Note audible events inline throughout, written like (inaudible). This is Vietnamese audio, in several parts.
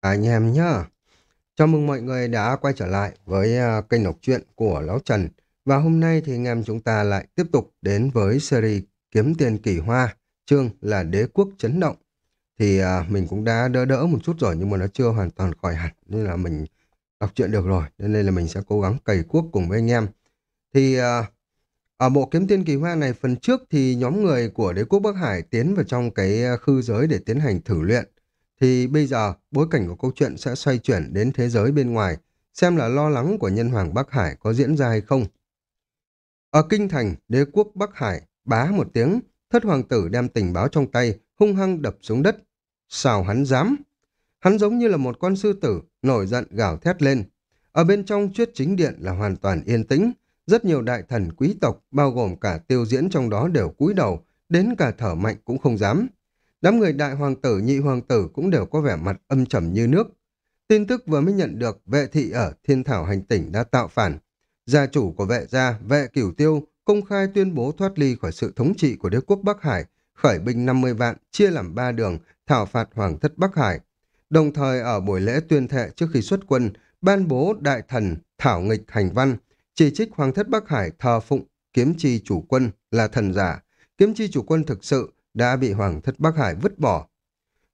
Anh em nhá. Chào mừng mọi người đã quay trở lại với à, kênh đọc truyện của Lão Trần. Và hôm nay thì anh em chúng ta lại tiếp tục đến với series Kiếm Tiền Kỳ Hoa, chương là Đế Quốc Chấn Động. Thì à, mình cũng đã đỡ đỡ một chút rồi nhưng mà nó chưa hoàn toàn khỏi hẳn nên là mình đọc truyện được rồi. Nên đây là mình sẽ cố gắng cày cuốc cùng với anh em. Thì ở bộ Kiếm Tiền Kỳ Hoa này phần trước thì nhóm người của Đế Quốc Bắc Hải tiến vào trong cái khư giới để tiến hành thử luyện thì bây giờ bối cảnh của câu chuyện sẽ xoay chuyển đến thế giới bên ngoài, xem là lo lắng của nhân hoàng Bắc Hải có diễn ra hay không. Ở kinh thành, đế quốc Bắc Hải, bá một tiếng, thất hoàng tử đem tình báo trong tay, hung hăng đập xuống đất. Sao hắn dám? Hắn giống như là một con sư tử, nổi giận gào thét lên. Ở bên trong chuyết chính điện là hoàn toàn yên tĩnh, rất nhiều đại thần quý tộc, bao gồm cả tiêu diễn trong đó đều cúi đầu, đến cả thở mạnh cũng không dám. Đám người đại hoàng tử, nhị hoàng tử cũng đều có vẻ mặt âm trầm như nước. Tin tức vừa mới nhận được vệ thị ở thiên thảo hành tỉnh đã tạo phản. Gia chủ của vệ gia, vệ cửu tiêu, công khai tuyên bố thoát ly khỏi sự thống trị của đế quốc Bắc Hải, khởi binh 50 vạn, chia làm ba đường, thảo phạt hoàng thất Bắc Hải. Đồng thời ở buổi lễ tuyên thệ trước khi xuất quân, ban bố đại thần thảo nghịch hành văn, chỉ trích hoàng thất Bắc Hải thờ phụng kiếm chi chủ quân là thần giả. Kiếm chi chủ quân thực sự đã bị Hoàng thất Bắc Hải vứt bỏ.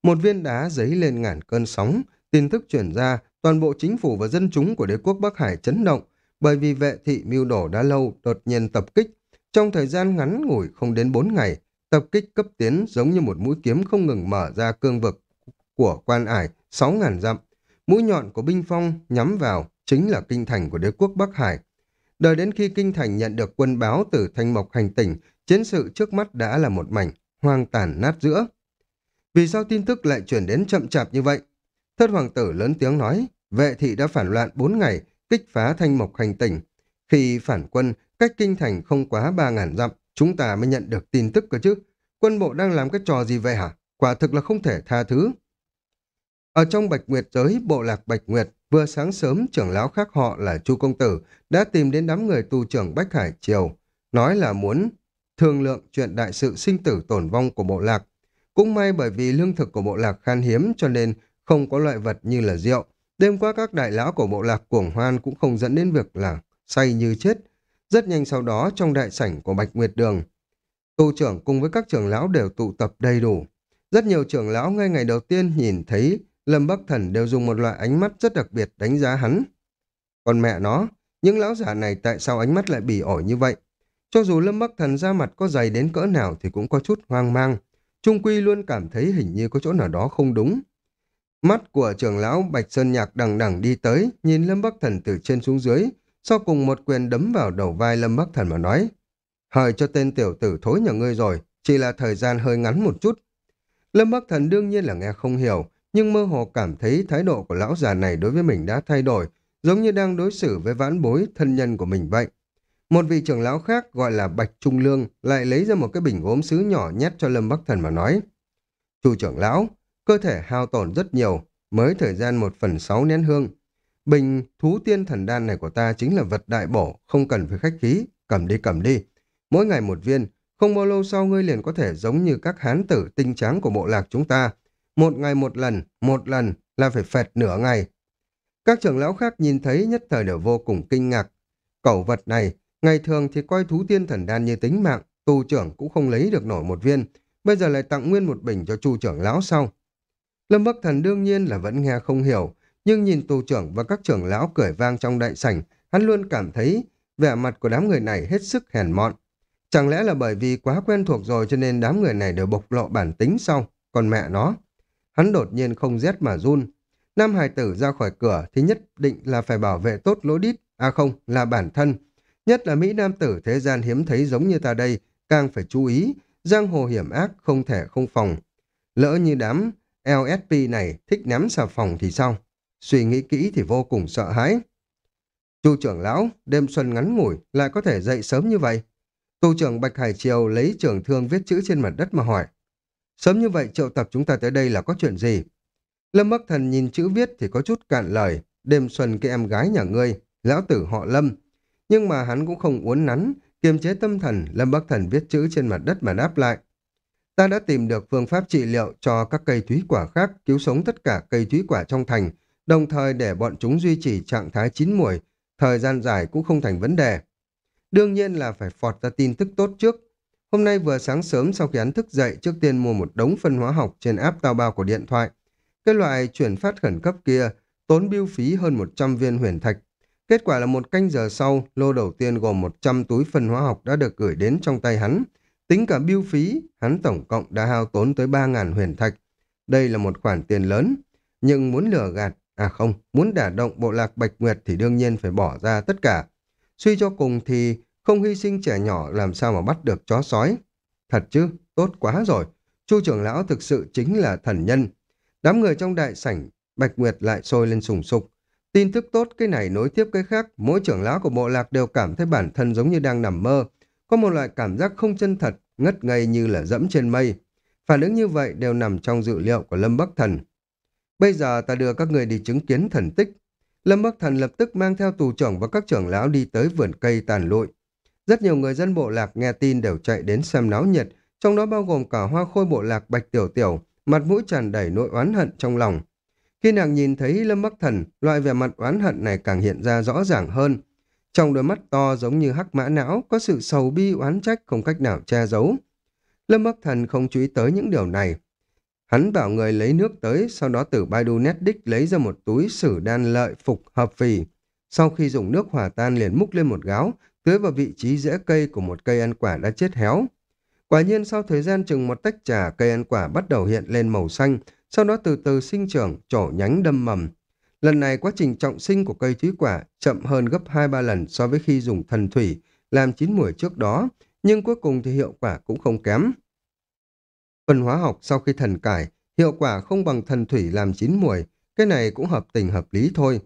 Một viên đá giấy lên ngàn cơn sóng, tin tức chuyển ra, toàn bộ chính phủ và dân chúng của đế quốc Bắc Hải chấn động, bởi vì vệ thị mưu đổ đã lâu đột nhiên tập kích. Trong thời gian ngắn ngủi không đến 4 ngày, tập kích cấp tiến giống như một mũi kiếm không ngừng mở ra cương vực của quan ải 6.000 dặm. Mũi nhọn của binh phong nhắm vào chính là kinh thành của đế quốc Bắc Hải. Đợi đến khi kinh thành nhận được quân báo từ thanh mộc hành tỉnh, chiến sự trước mắt đã là một mảnh hoang tàn nát giữa. Vì sao tin tức lại chuyển đến chậm chạp như vậy? Thất hoàng tử lớn tiếng nói, vệ thị đã phản loạn 4 ngày, kích phá thanh mộc hành tỉnh. Khi phản quân, cách kinh thành không quá 3.000 dặm, chúng ta mới nhận được tin tức cơ chứ. Quân bộ đang làm cái trò gì vậy hả? Quả thực là không thể tha thứ. Ở trong Bạch Nguyệt giới, bộ lạc Bạch Nguyệt, vừa sáng sớm trưởng lão khác họ là Chu Công Tử đã tìm đến đám người tu trưởng Bách Hải Triều, nói là muốn thương lượng chuyện đại sự sinh tử tổn vong của bộ lạc. Cũng may bởi vì lương thực của bộ lạc khan hiếm cho nên không có loại vật như là rượu. Đêm qua các đại lão của bộ lạc cuồng hoan cũng không dẫn đến việc là say như chết. Rất nhanh sau đó trong đại sảnh của Bạch Nguyệt Đường, tu trưởng cùng với các trưởng lão đều tụ tập đầy đủ. Rất nhiều trưởng lão ngay ngày đầu tiên nhìn thấy Lâm Bắc Thần đều dùng một loại ánh mắt rất đặc biệt đánh giá hắn. Còn mẹ nó, những lão giả này tại sao ánh mắt lại bỉ ổi như vậy? Cho dù Lâm Bắc Thần ra mặt có dày đến cỡ nào thì cũng có chút hoang mang. Trung Quy luôn cảm thấy hình như có chỗ nào đó không đúng. Mắt của trưởng lão Bạch Sơn Nhạc đằng đằng đi tới, nhìn Lâm Bắc Thần từ trên xuống dưới, sau cùng một quyền đấm vào đầu vai Lâm Bắc Thần mà nói. Hời cho tên tiểu tử thối nhà ngươi rồi, chỉ là thời gian hơi ngắn một chút. Lâm Bắc Thần đương nhiên là nghe không hiểu, nhưng mơ hồ cảm thấy thái độ của lão già này đối với mình đã thay đổi, giống như đang đối xử với vãn bối thân nhân của mình vậy. Một vị trưởng lão khác gọi là Bạch Trung Lương lại lấy ra một cái bình gốm sứ nhỏ nhét cho Lâm Bắc Thần mà nói. Chủ trưởng lão, cơ thể hao tổn rất nhiều, mới thời gian một phần sáu nén hương. Bình thú tiên thần đan này của ta chính là vật đại bổ, không cần phải khách khí, cầm đi cầm đi. Mỗi ngày một viên, không bao lâu sau ngươi liền có thể giống như các hán tử tinh tráng của bộ lạc chúng ta. Một ngày một lần, một lần là phải phẹt nửa ngày. Các trưởng lão khác nhìn thấy nhất thời đều vô cùng kinh ngạc. Cẩu vật này Ngày thường thì coi thú tiên thần đan như tính mạng, tu trưởng cũng không lấy được nổi một viên, bây giờ lại tặng nguyên một bình cho chu trưởng lão sau. Lâm Bắc Thần đương nhiên là vẫn nghe không hiểu, nhưng nhìn tù trưởng và các trưởng lão cười vang trong đại sảnh, hắn luôn cảm thấy vẻ mặt của đám người này hết sức hèn mọn. Chẳng lẽ là bởi vì quá quen thuộc rồi cho nên đám người này đều bộc lộ bản tính sau, còn mẹ nó. Hắn đột nhiên không rét mà run. Nam hài tử ra khỏi cửa thì nhất định là phải bảo vệ tốt lỗ đít, à không, là bản thân. Nhất là Mỹ Nam tử thế gian hiếm thấy giống như ta đây, càng phải chú ý, giang hồ hiểm ác không thể không phòng. Lỡ như đám LSP này thích ném xà phòng thì sao? Suy nghĩ kỹ thì vô cùng sợ hãi. Chu trưởng lão, đêm xuân ngắn ngủi, lại có thể dậy sớm như vậy. Tu trưởng Bạch Hải Triều lấy trưởng thương viết chữ trên mặt đất mà hỏi. Sớm như vậy triệu tập chúng ta tới đây là có chuyện gì? Lâm Bắc Thần nhìn chữ viết thì có chút cạn lời. Đêm xuân cái em gái nhà ngươi, lão tử họ Lâm, nhưng mà hắn cũng không uốn nắn, kiềm chế tâm thần, Lâm Bắc Thần viết chữ trên mặt đất mà đáp lại. Ta đã tìm được phương pháp trị liệu cho các cây thúy quả khác, cứu sống tất cả cây thúy quả trong thành, đồng thời để bọn chúng duy trì trạng thái chín muồi, thời gian dài cũng không thành vấn đề. Đương nhiên là phải phọt ra tin tức tốt trước. Hôm nay vừa sáng sớm sau khi hắn thức dậy trước tiên mua một đống phân hóa học trên app tao bao của điện thoại. Cái loại chuyển phát khẩn cấp kia tốn biêu phí hơn 100 viên huyền thạch. Kết quả là một canh giờ sau, lô đầu tiên gồm 100 túi phân hóa học đã được gửi đến trong tay hắn. Tính cả biêu phí, hắn tổng cộng đã hao tốn tới 3.000 huyền thạch. Đây là một khoản tiền lớn, nhưng muốn lừa gạt, à không, muốn đả động bộ lạc Bạch Nguyệt thì đương nhiên phải bỏ ra tất cả. Suy cho cùng thì không hy sinh trẻ nhỏ làm sao mà bắt được chó sói. Thật chứ, tốt quá rồi. Chu trưởng lão thực sự chính là thần nhân. Đám người trong đại sảnh, Bạch Nguyệt lại sôi lên sùng sục. Tin tức tốt cái này nối tiếp cái khác, mỗi trưởng lão của bộ lạc đều cảm thấy bản thân giống như đang nằm mơ. Có một loại cảm giác không chân thật, ngất ngây như là dẫm trên mây. Phản ứng như vậy đều nằm trong dự liệu của Lâm Bắc Thần. Bây giờ ta đưa các người đi chứng kiến thần tích. Lâm Bắc Thần lập tức mang theo tù trưởng và các trưởng lão đi tới vườn cây tàn lụi. Rất nhiều người dân bộ lạc nghe tin đều chạy đến xem náo nhiệt, trong đó bao gồm cả hoa khôi bộ lạc Bạch Tiểu Tiểu, mặt mũi tràn đầy nỗi oán hận trong lòng. Khi nàng nhìn thấy Lâm Bắc Thần, loại vẻ mặt oán hận này càng hiện ra rõ ràng hơn. Trong đôi mắt to giống như hắc mã não, có sự sầu bi oán trách không cách nào che giấu. Lâm Bắc Thần không chú ý tới những điều này. Hắn bảo người lấy nước tới, sau đó từ Baidu Netdick lấy ra một túi sử đan lợi phục hợp phì. Sau khi dùng nước hòa tan liền múc lên một gáo, tưới vào vị trí rễ cây của một cây ăn quả đã chết héo. Quả nhiên sau thời gian chừng một tách trà, cây ăn quả bắt đầu hiện lên màu xanh, sau đó từ từ sinh trưởng, trổ nhánh đâm mầm. Lần này quá trình trọng sinh của cây thúy quả chậm hơn gấp 2-3 lần so với khi dùng thần thủy làm chín mùi trước đó, nhưng cuối cùng thì hiệu quả cũng không kém. Phần hóa học sau khi thần cải, hiệu quả không bằng thần thủy làm chín mùi, cái này cũng hợp tình hợp lý thôi.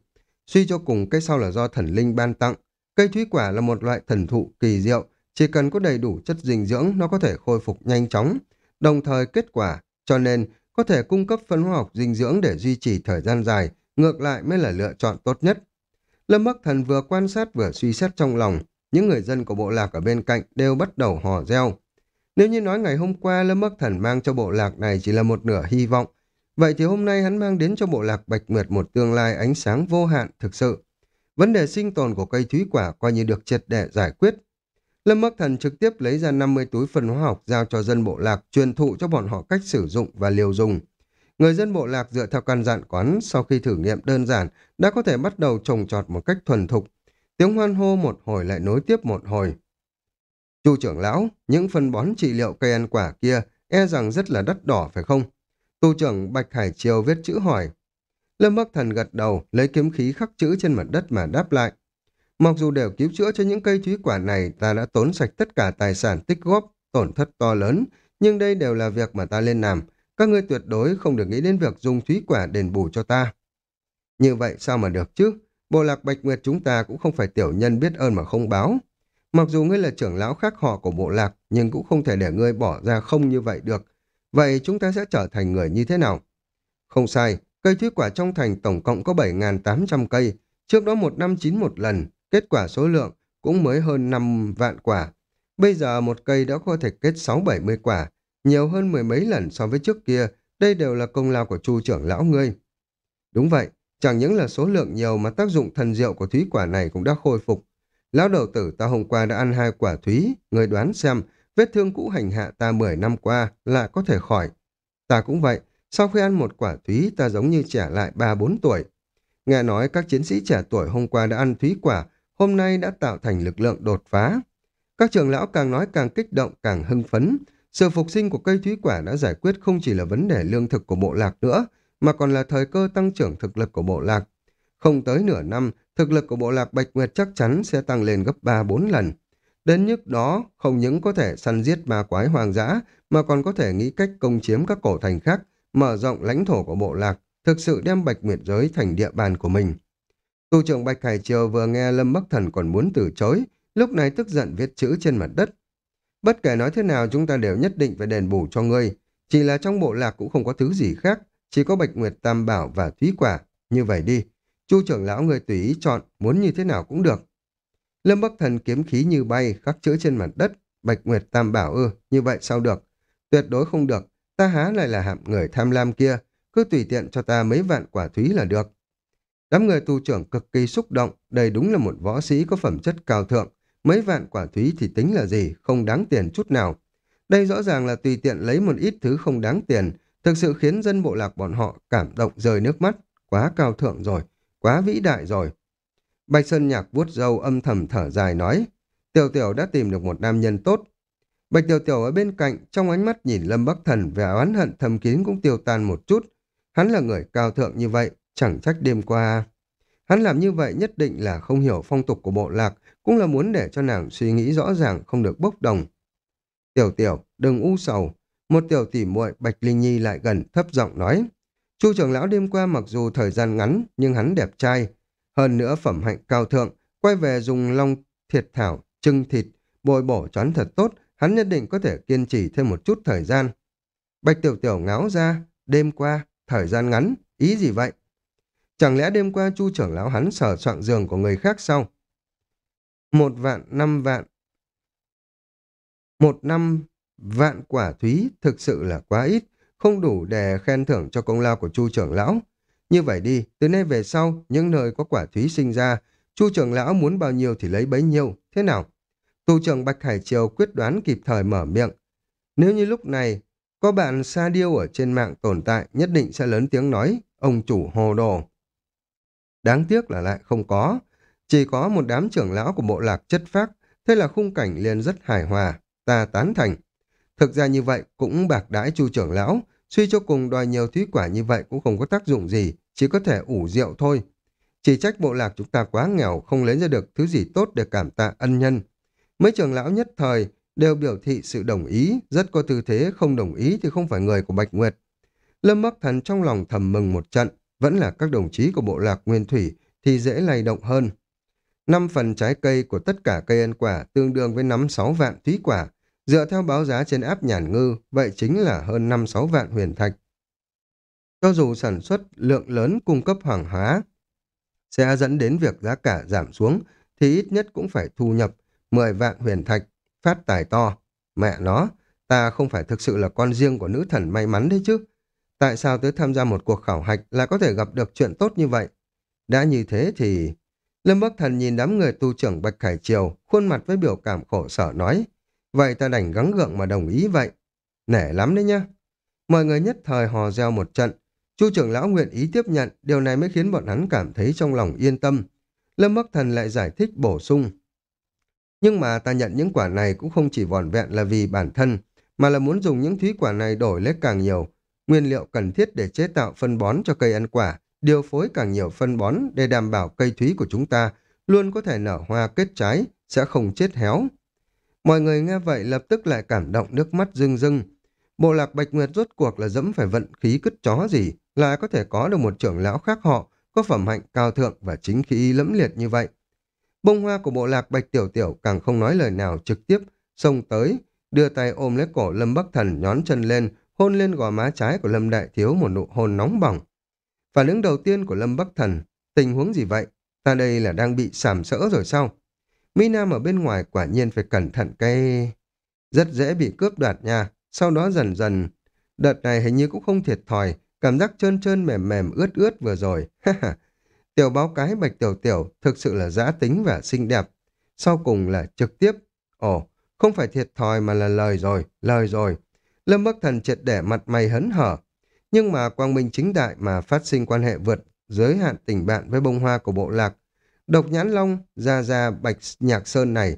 Suy cho cùng cây sau là do thần linh ban tặng, cây thúy quả là một loại thần thụ kỳ diệu, chỉ cần có đầy đủ chất dinh dưỡng nó có thể khôi phục nhanh chóng, đồng thời kết quả, cho nên có thể cung cấp phân hóa học dinh dưỡng để duy trì thời gian dài, ngược lại mới là lựa chọn tốt nhất. Lâm Bắc Thần vừa quan sát vừa suy xét trong lòng, những người dân của bộ lạc ở bên cạnh đều bắt đầu hò reo. Nếu như nói ngày hôm qua Lâm Bắc Thần mang cho bộ lạc này chỉ là một nửa hy vọng, vậy thì hôm nay hắn mang đến cho bộ lạc Bạch Nguyệt một tương lai ánh sáng vô hạn thực sự. Vấn đề sinh tồn của cây thúy quả coi như được triệt để giải quyết. Lâm Bắc Thần trực tiếp lấy ra 50 túi phân hóa học giao cho dân bộ lạc truyền thụ cho bọn họ cách sử dụng và liều dùng. Người dân bộ lạc dựa theo căn dặn quán sau khi thử nghiệm đơn giản đã có thể bắt đầu trồng trọt một cách thuần thục. Tiếng hoan hô một hồi lại nối tiếp một hồi. Chu trưởng lão, những phân bón trị liệu cây ăn quả kia e rằng rất là đắt đỏ phải không? Tu trưởng Bạch Hải Triều viết chữ hỏi. Lâm Bắc Thần gật đầu, lấy kiếm khí khắc chữ trên mặt đất mà đáp lại. Mặc dù đều cứu chữa cho những cây thúy quả này, ta đã tốn sạch tất cả tài sản tích góp, tổn thất to lớn, nhưng đây đều là việc mà ta lên làm. Các ngươi tuyệt đối không được nghĩ đến việc dùng thúy quả đền bù cho ta. Như vậy sao mà được chứ? Bộ lạc Bạch Nguyệt chúng ta cũng không phải tiểu nhân biết ơn mà không báo. Mặc dù ngươi là trưởng lão khác họ của bộ lạc, nhưng cũng không thể để ngươi bỏ ra không như vậy được. Vậy chúng ta sẽ trở thành người như thế nào? Không sai, cây thúy quả trong thành tổng cộng có 7.800 cây. Trước đó một năm chín một lần, kết quả số lượng cũng mới hơn 5 vạn quả. Bây giờ một cây đã có thể kết 6-70 quả, nhiều hơn mười mấy lần so với trước kia, đây đều là công lao của chu trưởng lão ngươi. Đúng vậy, chẳng những là số lượng nhiều mà tác dụng thần diệu của thúy quả này cũng đã khôi phục. Lão đầu tử ta hôm qua đã ăn hai quả thúy, người đoán xem, vết thương cũ hành hạ ta 10 năm qua là có thể khỏi. Ta cũng vậy, sau khi ăn một quả thúy ta giống như trẻ lại 3-4 tuổi. Nghe nói các chiến sĩ trẻ tuổi hôm qua đã ăn thúy quả, hôm nay đã tạo thành lực lượng đột phá. Các trưởng lão càng nói càng kích động, càng hưng phấn, sự phục sinh của cây thúy quả đã giải quyết không chỉ là vấn đề lương thực của bộ lạc nữa, mà còn là thời cơ tăng trưởng thực lực của bộ lạc. Không tới nửa năm, thực lực của bộ lạc Bạch Nguyệt chắc chắn sẽ tăng lên gấp 3-4 lần. Đến nhức đó, không những có thể săn giết ma quái hoàng dã, mà còn có thể nghĩ cách công chiếm các cổ thành khác, mở rộng lãnh thổ của bộ lạc, thực sự đem Bạch Nguyệt giới thành địa bàn của mình. Tu trưởng Bạch Hải Triều vừa nghe Lâm Bắc Thần còn muốn từ chối, lúc này tức giận viết chữ trên mặt đất. Bất kể nói thế nào chúng ta đều nhất định phải đền bù cho ngươi. Chỉ là trong bộ lạc cũng không có thứ gì khác, chỉ có Bạch Nguyệt Tam Bảo và Thúy Quả. Như vậy đi, chu trưởng lão người tùy ý chọn, muốn như thế nào cũng được. Lâm Bắc Thần kiếm khí như bay, khắc chữ trên mặt đất. Bạch Nguyệt Tam Bảo ư, như vậy sao được? Tuyệt đối không được, ta há lại là hạng người tham lam kia, cứ tùy tiện cho ta mấy vạn quả thúy là được. Đám người tu trưởng cực kỳ xúc động, đây đúng là một võ sĩ có phẩm chất cao thượng, mấy vạn quả thúy thì tính là gì, không đáng tiền chút nào. Đây rõ ràng là tùy tiện lấy một ít thứ không đáng tiền, thực sự khiến dân bộ lạc bọn họ cảm động rơi nước mắt, quá cao thượng rồi, quá vĩ đại rồi. Bạch Sơn Nhạc vuốt râu âm thầm thở dài nói, Tiểu Tiểu đã tìm được một nam nhân tốt. Bạch Tiểu Tiểu ở bên cạnh, trong ánh mắt nhìn Lâm Bắc Thần vẻ oán hận thầm kín cũng tiêu tan một chút. Hắn là người cao thượng như vậy, chẳng trách đêm qua... Hắn làm như vậy nhất định là không hiểu phong tục của bộ lạc, cũng là muốn để cho nàng suy nghĩ rõ ràng không được bốc đồng. Tiểu tiểu, đừng u sầu. Một tiểu tỷ muội Bạch Linh Nhi lại gần thấp giọng nói. Chu trưởng lão đêm qua mặc dù thời gian ngắn, nhưng hắn đẹp trai. Hơn nữa phẩm hạnh cao thượng, quay về dùng long thiệt thảo, trưng thịt, bồi bổ choán thật tốt, hắn nhất định có thể kiên trì thêm một chút thời gian. Bạch tiểu tiểu ngáo ra, đêm qua, thời gian ngắn, ý gì vậy? Chẳng lẽ đêm qua chu trưởng lão hắn sở soạn giường của người khác sao? Một vạn, năm vạn. Một năm vạn quả thúy thực sự là quá ít, không đủ để khen thưởng cho công lao của chu trưởng lão. Như vậy đi, từ nay về sau, những nơi có quả thúy sinh ra, chu trưởng lão muốn bao nhiêu thì lấy bấy nhiêu, thế nào? tù trưởng Bạch Hải Triều quyết đoán kịp thời mở miệng. Nếu như lúc này, có bạn sa điêu ở trên mạng tồn tại, nhất định sẽ lớn tiếng nói, ông chủ hồ đồ. Đáng tiếc là lại không có. Chỉ có một đám trưởng lão của bộ lạc chất phác, thế là khung cảnh liền rất hài hòa, ta tán thành. Thực ra như vậy cũng bạc đãi chu trưởng lão, suy cho cùng đòi nhiều thúy quả như vậy cũng không có tác dụng gì, chỉ có thể ủ rượu thôi. Chỉ trách bộ lạc chúng ta quá nghèo, không lấy ra được thứ gì tốt để cảm tạ ân nhân. Mấy trưởng lão nhất thời đều biểu thị sự đồng ý, rất có tư thế không đồng ý thì không phải người của Bạch Nguyệt. Lâm Bắc Thần trong lòng thầm mừng một trận, vẫn là các đồng chí của bộ lạc Nguyên Thủy thì dễ lay động hơn. Năm phần trái cây của tất cả cây ăn quả tương đương với năm 6 vạn thúy quả, dựa theo báo giá trên áp nhàn ngư, vậy chính là hơn 5-6 vạn huyền thạch. Cho dù sản xuất lượng lớn cung cấp hàng hóa sẽ dẫn đến việc giá cả giảm xuống, thì ít nhất cũng phải thu nhập 10 vạn huyền thạch, phát tài to. Mẹ nó, ta không phải thực sự là con riêng của nữ thần may mắn đấy chứ. Tại sao tới tham gia một cuộc khảo hạch là có thể gặp được chuyện tốt như vậy? Đã như thế thì... Lâm Bắc Thần nhìn đám người tu trưởng Bạch Khải Triều, khuôn mặt với biểu cảm khổ sở nói. Vậy ta đành gắng gượng mà đồng ý vậy. Nể lắm đấy nhá. Mọi người nhất thời hò reo một trận. Chu trưởng lão nguyện ý tiếp nhận, điều này mới khiến bọn hắn cảm thấy trong lòng yên tâm. Lâm Bắc Thần lại giải thích bổ sung. Nhưng mà ta nhận những quả này cũng không chỉ vòn vẹn là vì bản thân, mà là muốn dùng những thúy quả này đổi lấy càng nhiều, nguyên liệu cần thiết để chế tạo phân bón cho cây ăn quả, điều phối càng nhiều phân bón để đảm bảo cây thúy của chúng ta luôn có thể nở hoa kết trái, sẽ không chết héo. Mọi người nghe vậy lập tức lại cảm động nước mắt rưng rưng. Bộ lạc Bạch Nguyệt rốt cuộc là dẫm phải vận khí cứt chó gì, lại có thể có được một trưởng lão khác họ, có phẩm hạnh cao thượng và chính khí lẫm liệt như vậy. Bông hoa của bộ lạc Bạch Tiểu Tiểu càng không nói lời nào trực tiếp, xông tới, đưa tay ôm lấy cổ Lâm Bắc Thần nhón chân lên, hôn lên gò má trái của Lâm Đại Thiếu một nụ hôn nóng bỏng. Phản ứng đầu tiên của Lâm Bắc Thần, tình huống gì vậy? Ta đây là đang bị sàm sỡ rồi sao? Mỹ Nam ở bên ngoài quả nhiên phải cẩn thận cái... Rất dễ bị cướp đoạt nha. Sau đó dần dần... Đợt này hình như cũng không thiệt thòi. Cảm giác trơn trơn mềm mềm ướt ướt vừa rồi. (laughs) tiểu báo cái bạch tiểu tiểu thực sự là giã tính và xinh đẹp. Sau cùng là trực tiếp. Ồ, không phải thiệt thòi mà là lời rồi, lời rồi. Lâm Bắc Thần triệt để mặt mày hấn hở. Nhưng mà quang minh chính đại mà phát sinh quan hệ vượt giới hạn tình bạn với bông hoa của bộ lạc. Độc nhãn long, ra ra bạch nhạc sơn này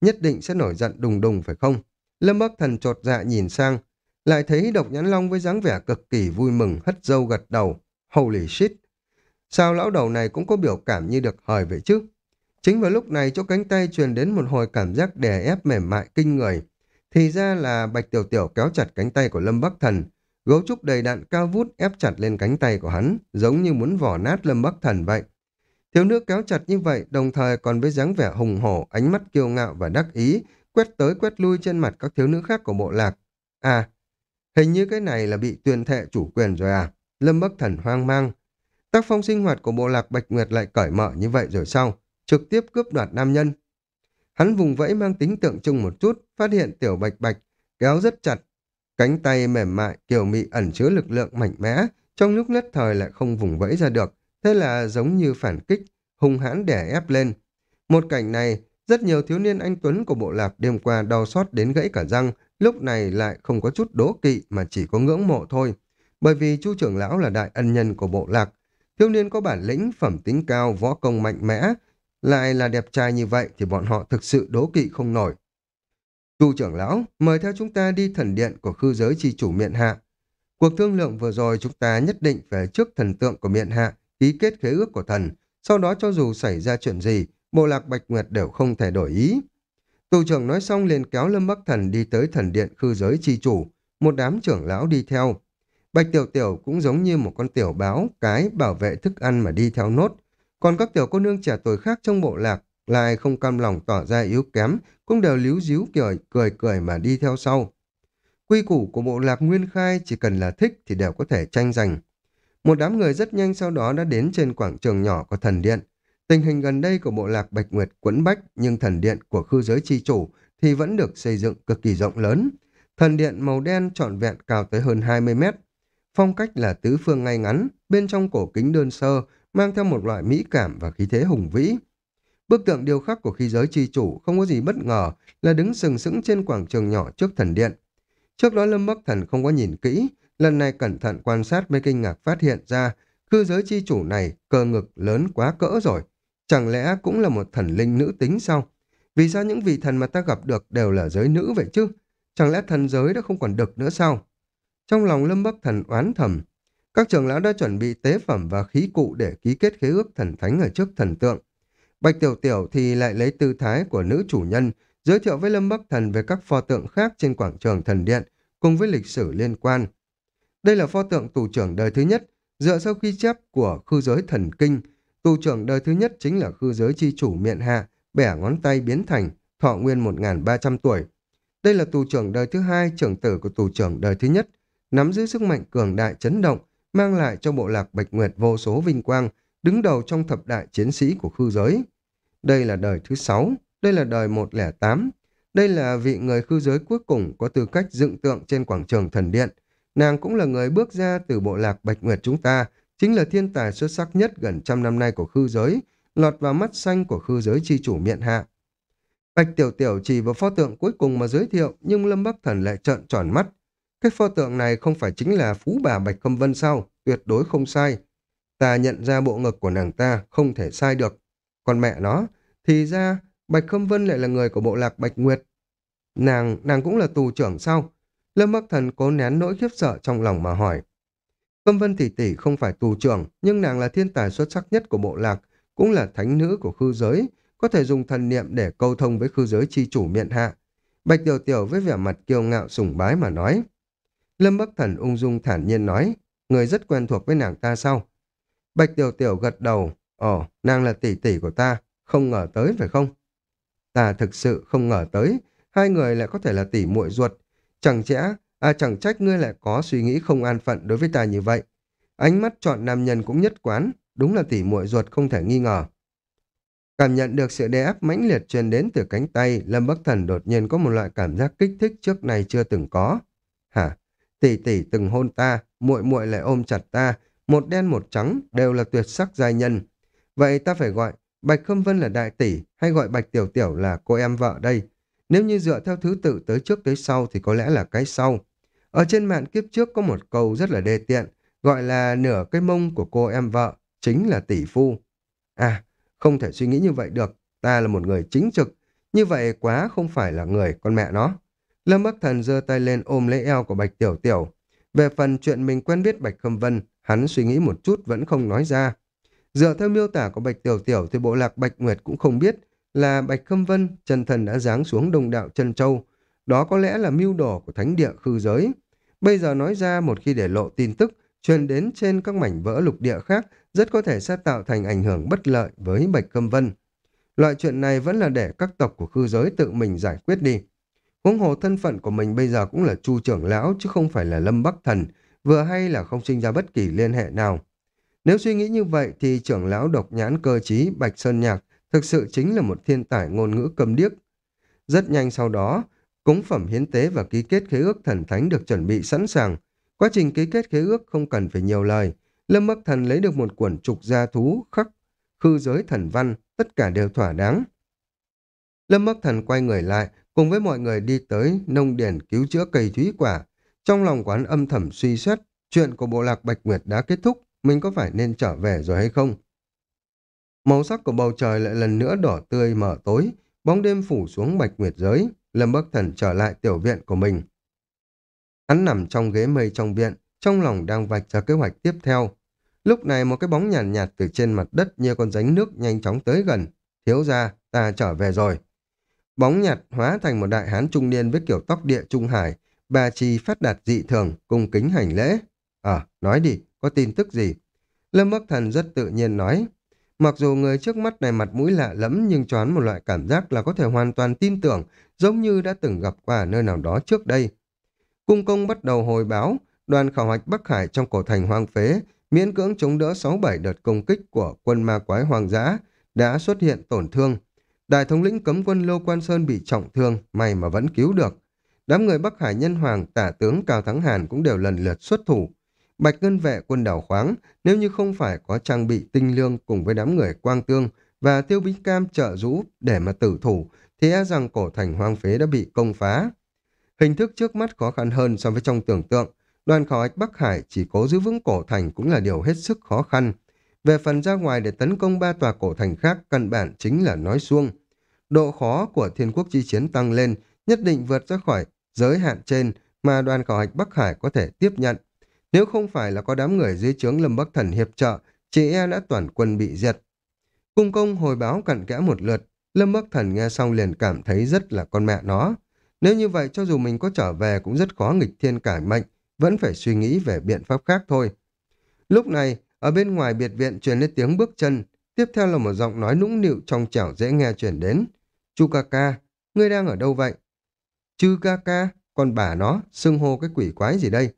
nhất định sẽ nổi giận đùng đùng phải không? Lâm Bắc Thần trột dạ nhìn sang, lại thấy độc nhãn long với dáng vẻ cực kỳ vui mừng hất dâu gật đầu. Holy shit! Sao lão đầu này cũng có biểu cảm như được hời vậy chứ? Chính vào lúc này chỗ cánh tay truyền đến một hồi cảm giác đè ép mềm mại kinh người. Thì ra là Bạch Tiểu Tiểu kéo chặt cánh tay của Lâm Bắc Thần, gấu trúc đầy đạn cao vút ép chặt lên cánh tay của hắn, giống như muốn vỏ nát Lâm Bắc Thần vậy. Thiếu nữ kéo chặt như vậy, đồng thời còn với dáng vẻ hùng hổ, ánh mắt kiêu ngạo và đắc ý, quét tới quét lui trên mặt các thiếu nữ khác của bộ lạc. À, hình như cái này là bị tuyên thệ chủ quyền rồi à? Lâm Bắc Thần hoang mang. Tác phong sinh hoạt của bộ lạc Bạch Nguyệt lại cởi mở như vậy rồi sao? Trực tiếp cướp đoạt nam nhân. Hắn vùng vẫy mang tính tượng trưng một chút, phát hiện tiểu bạch bạch, kéo rất chặt. Cánh tay mềm mại, kiều mị ẩn chứa lực lượng mạnh mẽ, trong lúc nhất thời lại không vùng vẫy ra được, thế là giống như phản kích, hung hãn đè ép lên. Một cảnh này, rất nhiều thiếu niên anh Tuấn của bộ lạc đêm qua đau xót đến gãy cả răng, lúc này lại không có chút đố kỵ mà chỉ có ngưỡng mộ thôi. Bởi vì chu trưởng lão là đại ân nhân của bộ lạc, thiếu niên có bản lĩnh, phẩm tính cao, võ công mạnh mẽ, lại là đẹp trai như vậy thì bọn họ thực sự đố kỵ không nổi. Chu trưởng lão, mời theo chúng ta đi thần điện của khư giới chi chủ miện hạ. Cuộc thương lượng vừa rồi chúng ta nhất định phải trước thần tượng của miện hạ, ký kết khế ước của thần, sau đó cho dù xảy ra chuyện gì, bộ lạc Bạch Nguyệt đều không thể đổi ý. Tù trưởng nói xong liền kéo Lâm Bắc Thần đi tới thần điện khư giới chi chủ, một đám trưởng lão đi theo. Bạch Tiểu Tiểu cũng giống như một con tiểu báo, cái bảo vệ thức ăn mà đi theo nốt. Còn các tiểu cô nương trẻ tuổi khác trong bộ lạc lại không cam lòng tỏ ra yếu kém, cũng đều líu díu cười, cười cười mà đi theo sau. Quy củ của bộ lạc Nguyên Khai chỉ cần là thích thì đều có thể tranh giành. Một đám người rất nhanh sau đó đã đến trên quảng trường nhỏ của thần điện. Tình hình gần đây của bộ lạc Bạch Nguyệt quẫn bách nhưng thần điện của khư giới chi chủ thì vẫn được xây dựng cực kỳ rộng lớn. Thần điện màu đen trọn vẹn cao tới hơn 20 mét. Phong cách là tứ phương ngay ngắn, bên trong cổ kính đơn sơ, mang theo một loại mỹ cảm và khí thế hùng vĩ. Bức tượng điêu khắc của khí giới chi chủ không có gì bất ngờ là đứng sừng sững trên quảng trường nhỏ trước thần điện. Trước đó Lâm Bắc Thần không có nhìn kỹ, lần này cẩn thận quan sát mới kinh ngạc phát hiện ra khư giới chi chủ này cơ ngực lớn quá cỡ rồi. Chẳng lẽ cũng là một thần linh nữ tính sao? Vì sao những vị thần mà ta gặp được đều là giới nữ vậy chứ? Chẳng lẽ thần giới đã không còn được nữa sao? Trong lòng Lâm Bắc Thần oán thầm, các trưởng lão đã chuẩn bị tế phẩm và khí cụ để ký kết khế ước thần thánh ở trước thần tượng. Bạch Tiểu Tiểu thì lại lấy tư thái của nữ chủ nhân, giới thiệu với Lâm Bắc Thần về các pho tượng khác trên quảng trường thần điện, cùng với lịch sử liên quan. Đây là pho tượng tù trưởng đời thứ nhất, dựa sau khi chép của khư giới thần kinh. Tù trưởng đời thứ nhất chính là khư giới chi chủ miệng hạ, bẻ ngón tay biến thành, thọ nguyên 1.300 tuổi. Đây là tù trưởng đời thứ hai, trưởng tử của tù trưởng đời thứ nhất, nắm giữ sức mạnh cường đại chấn động, mang lại cho bộ lạc Bạch Nguyệt vô số vinh quang, đứng đầu trong thập đại chiến sĩ của khư giới. Đây là đời thứ sáu, đây là đời 108. Đây là vị người khư giới cuối cùng có tư cách dựng tượng trên quảng trường thần điện. Nàng cũng là người bước ra từ bộ lạc Bạch Nguyệt chúng ta, chính là thiên tài xuất sắc nhất gần trăm năm nay của khư giới, lọt vào mắt xanh của khư giới chi chủ miện hạ. Bạch Tiểu Tiểu chỉ vào pho tượng cuối cùng mà giới thiệu, nhưng Lâm Bắc Thần lại trợn tròn mắt. Cái pho tượng này không phải chính là phú bà Bạch Khâm Vân sao? Tuyệt đối không sai. Ta nhận ra bộ ngực của nàng ta không thể sai được. Còn mẹ nó, thì ra Bạch Khâm Vân lại là người của bộ lạc Bạch Nguyệt. Nàng, nàng cũng là tù trưởng sao? Lâm Bắc Thần cố nén nỗi khiếp sợ trong lòng mà hỏi. Khâm Vân tỷ tỷ không phải tù trưởng, nhưng nàng là thiên tài xuất sắc nhất của bộ lạc, cũng là thánh nữ của khư giới, có thể dùng thần niệm để câu thông với khư giới chi chủ miện hạ. Bạch Tiểu Tiểu với vẻ mặt kiêu ngạo sùng bái mà nói. Lâm Bắc Thần ung dung thản nhiên nói, người rất quen thuộc với nàng ta sao? Bạch Tiểu Tiểu gật đầu, ồ, nàng là tỷ tỷ của ta, không ngờ tới phải không? Ta thực sự không ngờ tới, hai người lại có thể là tỷ muội ruột. Chẳng chẽ, à chẳng trách ngươi lại có suy nghĩ không an phận đối với ta như vậy. Ánh mắt chọn nam nhân cũng nhất quán, đúng là tỷ muội ruột không thể nghi ngờ. Cảm nhận được sự đe áp mãnh liệt truyền đến từ cánh tay, Lâm Bắc Thần đột nhiên có một loại cảm giác kích thích trước này chưa từng có. Hả? Tỷ tỷ từng hôn ta, muội muội lại ôm chặt ta, một đen một trắng đều là tuyệt sắc giai nhân. Vậy ta phải gọi Bạch Khâm Vân là đại tỷ hay gọi Bạch Tiểu Tiểu là cô em vợ đây? Nếu như dựa theo thứ tự tới trước tới sau thì có lẽ là cái sau. Ở trên mạng kiếp trước có một câu rất là đê tiện, gọi là nửa cái mông của cô em vợ, chính là tỷ phu. À, không thể suy nghĩ như vậy được, ta là một người chính trực, như vậy quá không phải là người con mẹ nó. Lâm Bắc Thần giơ tay lên ôm lấy eo của Bạch Tiểu Tiểu. Về phần chuyện mình quen biết Bạch Khâm Vân, hắn suy nghĩ một chút vẫn không nói ra. Dựa theo miêu tả của Bạch Tiểu Tiểu thì bộ lạc Bạch Nguyệt cũng không biết là Bạch Khâm Vân, chân thần đã giáng xuống đồng đạo Trân châu. Đó có lẽ là mưu đồ của thánh địa khư giới. Bây giờ nói ra một khi để lộ tin tức, truyền đến trên các mảnh vỡ lục địa khác, rất có thể sẽ tạo thành ảnh hưởng bất lợi với Bạch Khâm Vân. Loại chuyện này vẫn là để các tộc của khư giới tự mình giải quyết đi. Huống hồ thân phận của mình bây giờ cũng là chu trưởng lão chứ không phải là lâm bắc thần, vừa hay là không sinh ra bất kỳ liên hệ nào. Nếu suy nghĩ như vậy thì trưởng lão độc nhãn cơ trí Bạch Sơn Nhạc thực sự chính là một thiên tài ngôn ngữ cầm điếc. Rất nhanh sau đó, Cúng phẩm hiến tế và ký kết khế ước thần thánh được chuẩn bị sẵn sàng. Quá trình ký kết khế ước không cần phải nhiều lời. Lâm Bắc Thần lấy được một cuộn trục gia thú khắc khư giới thần văn, tất cả đều thỏa đáng. Lâm Bắc Thần quay người lại, cùng với mọi người đi tới nông điển cứu chữa cây thúy quả. Trong lòng quán âm thầm suy xét, chuyện của bộ lạc Bạch Nguyệt đã kết thúc, mình có phải nên trở về rồi hay không? Màu sắc của bầu trời lại lần nữa đỏ tươi mở tối, bóng đêm phủ xuống Bạch Nguyệt giới, Lâm Bắc Thần trở lại tiểu viện của mình. Hắn nằm trong ghế mây trong viện, trong lòng đang vạch ra kế hoạch tiếp theo. Lúc này một cái bóng nhàn nhạt, nhạt từ trên mặt đất như con ránh nước nhanh chóng tới gần. Thiếu ra, ta trở về rồi. Bóng nhạt hóa thành một đại hán trung niên với kiểu tóc địa trung hải, bà chi phát đạt dị thường, cung kính hành lễ. Ờ, nói đi, có tin tức gì? Lâm Bắc Thần rất tự nhiên nói. Mặc dù người trước mắt này mặt mũi lạ lẫm nhưng choán một loại cảm giác là có thể hoàn toàn tin tưởng, giống như đã từng gặp qua ở nơi nào đó trước đây. Cung công bắt đầu hồi báo, đoàn khảo hạch Bắc Hải trong cổ thành hoang phế, miễn cưỡng chống đỡ 6-7 đợt công kích của quân ma quái hoang dã, đã xuất hiện tổn thương. Đại thống lĩnh cấm quân Lô Quan Sơn bị trọng thương, may mà vẫn cứu được. Đám người Bắc Hải Nhân Hoàng, tả tướng Cao Thắng Hàn cũng đều lần lượt xuất thủ. Bạch Ngân Vệ quân đảo khoáng, nếu như không phải có trang bị tinh lương cùng với đám người Quang Tương và Tiêu Bính Cam trợ rũ để mà tử thủ, thì e rằng cổ thành hoang phế đã bị công phá. Hình thức trước mắt khó khăn hơn so với trong tưởng tượng, đoàn khảo ách Bắc Hải chỉ cố giữ vững cổ thành cũng là điều hết sức khó khăn. Về phần ra ngoài để tấn công ba tòa cổ thành khác, căn bản chính là nói xuông. Độ khó của thiên quốc chi chiến tăng lên, nhất định vượt ra khỏi giới hạn trên mà đoàn khảo hạch Bắc Hải có thể tiếp nhận. Nếu không phải là có đám người dưới trướng Lâm Bắc Thần hiệp trợ, chị e đã toàn quân bị diệt. Cung công hồi báo cặn kẽ một lượt, Lâm Bắc Thần nghe xong liền cảm thấy rất là con mẹ nó. Nếu như vậy cho dù mình có trở về cũng rất khó nghịch thiên cải mệnh, vẫn phải suy nghĩ về biện pháp khác thôi. Lúc này, ở bên ngoài biệt viện truyền lên tiếng bước chân, tiếp theo là một giọng nói nũng nịu trong trẻo dễ nghe truyền đến. Chu ca ca, ngươi đang ở đâu vậy? Chư ca ca, con bà nó, xưng hô cái quỷ quái gì đây?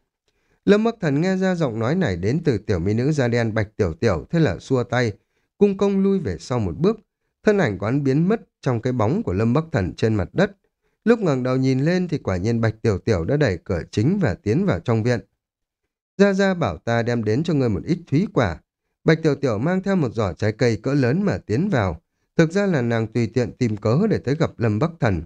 Lâm Bắc Thần nghe ra giọng nói này đến từ tiểu mỹ nữ da đen bạch tiểu tiểu, thế là xua tay, cung công lui về sau một bước, thân ảnh quán biến mất trong cái bóng của Lâm Bắc Thần trên mặt đất. Lúc ngẩng đầu nhìn lên thì quả nhiên bạch tiểu tiểu đã đẩy cửa chính và tiến vào trong viện. Gia Gia bảo ta đem đến cho ngươi một ít thúy quả. Bạch tiểu tiểu mang theo một giỏ trái cây cỡ lớn mà tiến vào. Thực ra là nàng tùy tiện tìm cớ để tới gặp Lâm Bắc Thần.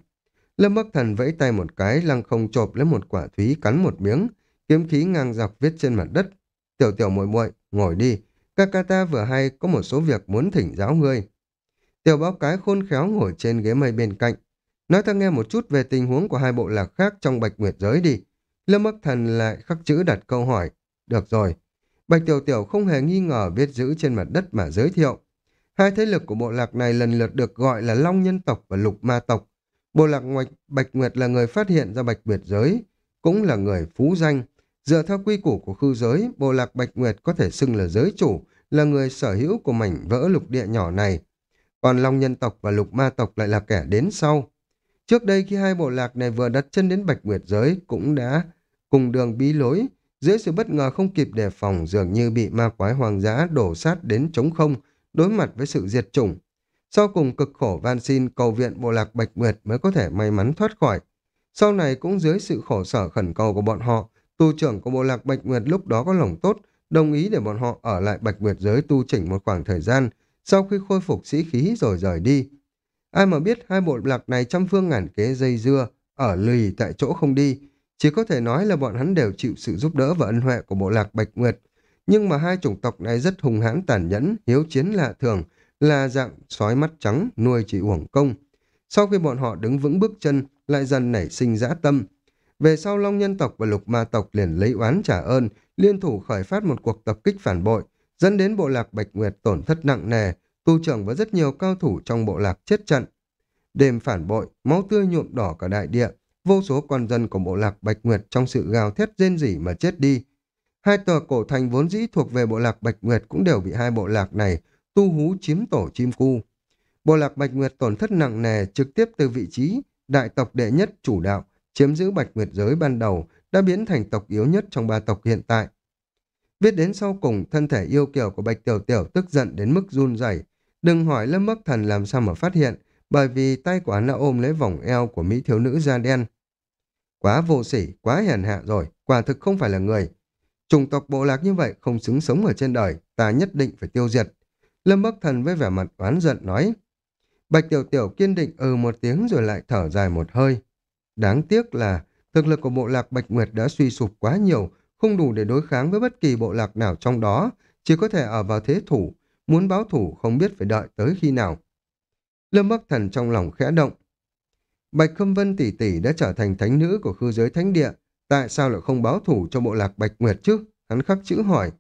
Lâm Bắc Thần vẫy tay một cái, lăng không chộp lấy một quả thúy cắn một miếng, kiếm khí ngang dọc viết trên mặt đất. Tiểu tiểu muội muội ngồi đi. Kakata vừa hay có một số việc muốn thỉnh giáo ngươi. Tiểu báo cái khôn khéo ngồi trên ghế mây bên cạnh. Nói ta nghe một chút về tình huống của hai bộ lạc khác trong Bạch Nguyệt giới đi. Lâm Bắc Thần lại khắc chữ đặt câu hỏi. Được rồi. Bạch Tiểu Tiểu không hề nghi ngờ viết giữ trên mặt đất mà giới thiệu. Hai thế lực của bộ lạc này lần lượt được gọi là Long Nhân tộc và Lục Ma tộc. Bộ lạc Ngoạch Bạch Nguyệt là người phát hiện ra Bạch Nguyệt giới, cũng là người phú danh. Dựa theo quy củ của khu giới, bộ lạc Bạch Nguyệt có thể xưng là giới chủ, là người sở hữu của mảnh vỡ lục địa nhỏ này. Còn Long Nhân tộc và Lục Ma tộc lại là kẻ đến sau. Trước đây khi hai bộ lạc này vừa đặt chân đến Bạch Nguyệt giới cũng đã cùng đường bí lối, dưới sự bất ngờ không kịp đề phòng dường như bị ma quái hoàng dã đổ sát đến trống không, đối mặt với sự diệt chủng. Sau cùng cực khổ van xin cầu viện bộ lạc Bạch Nguyệt mới có thể may mắn thoát khỏi. Sau này cũng dưới sự khổ sở khẩn cầu của bọn họ, tu trưởng của bộ lạc Bạch Nguyệt lúc đó có lòng tốt, đồng ý để bọn họ ở lại Bạch Nguyệt giới tu chỉnh một khoảng thời gian, sau khi khôi phục sĩ khí rồi rời đi. Ai mà biết hai bộ lạc này trăm phương ngàn kế dây dưa, ở lì tại chỗ không đi, chỉ có thể nói là bọn hắn đều chịu sự giúp đỡ và ân huệ của bộ lạc Bạch Nguyệt. Nhưng mà hai chủng tộc này rất hung hãn tàn nhẫn, hiếu chiến lạ thường, là dạng sói mắt trắng nuôi chỉ uổng công. Sau khi bọn họ đứng vững bước chân, lại dần nảy sinh dã tâm. Về sau Long nhân tộc và lục ma tộc liền lấy oán trả ơn, liên thủ khởi phát một cuộc tập kích phản bội, dẫn đến bộ lạc Bạch Nguyệt tổn thất nặng nề, tu trưởng và rất nhiều cao thủ trong bộ lạc chết trận. Đêm phản bội, máu tươi nhuộm đỏ cả đại địa, vô số con dân của bộ lạc Bạch Nguyệt trong sự gào thét rên rỉ mà chết đi. Hai tòa cổ thành vốn dĩ thuộc về bộ lạc Bạch Nguyệt cũng đều bị hai bộ lạc này tu hú chiếm tổ chim cu. Bộ lạc Bạch Nguyệt tổn thất nặng nề trực tiếp từ vị trí đại tộc đệ nhất chủ đạo, chiếm giữ Bạch Nguyệt giới ban đầu đã biến thành tộc yếu nhất trong ba tộc hiện tại. Viết đến sau cùng, thân thể yêu kiều của Bạch Tiểu Tiểu tức giận đến mức run rẩy. Đừng hỏi Lâm Bắc Thần làm sao mà phát hiện, bởi vì tay của hắn đã ôm lấy vòng eo của Mỹ thiếu nữ da đen. Quá vô sỉ, quá hèn hạ rồi, quả thực không phải là người. Chủng tộc bộ lạc như vậy không xứng sống ở trên đời, ta nhất định phải tiêu diệt. Lâm Bắc Thần với vẻ mặt oán giận nói. Bạch Tiểu Tiểu kiên định ừ một tiếng rồi lại thở dài một hơi. Đáng tiếc là thực lực của bộ lạc Bạch Nguyệt đã suy sụp quá nhiều, không đủ để đối kháng với bất kỳ bộ lạc nào trong đó, chỉ có thể ở vào thế thủ, muốn báo thủ không biết phải đợi tới khi nào. Lâm Bắc Thần trong lòng khẽ động. Bạch Khâm Vân tỷ tỷ đã trở thành thánh nữ của khư giới thánh địa, tại sao lại không báo thủ cho bộ lạc Bạch Nguyệt chứ? Hắn khắc chữ hỏi.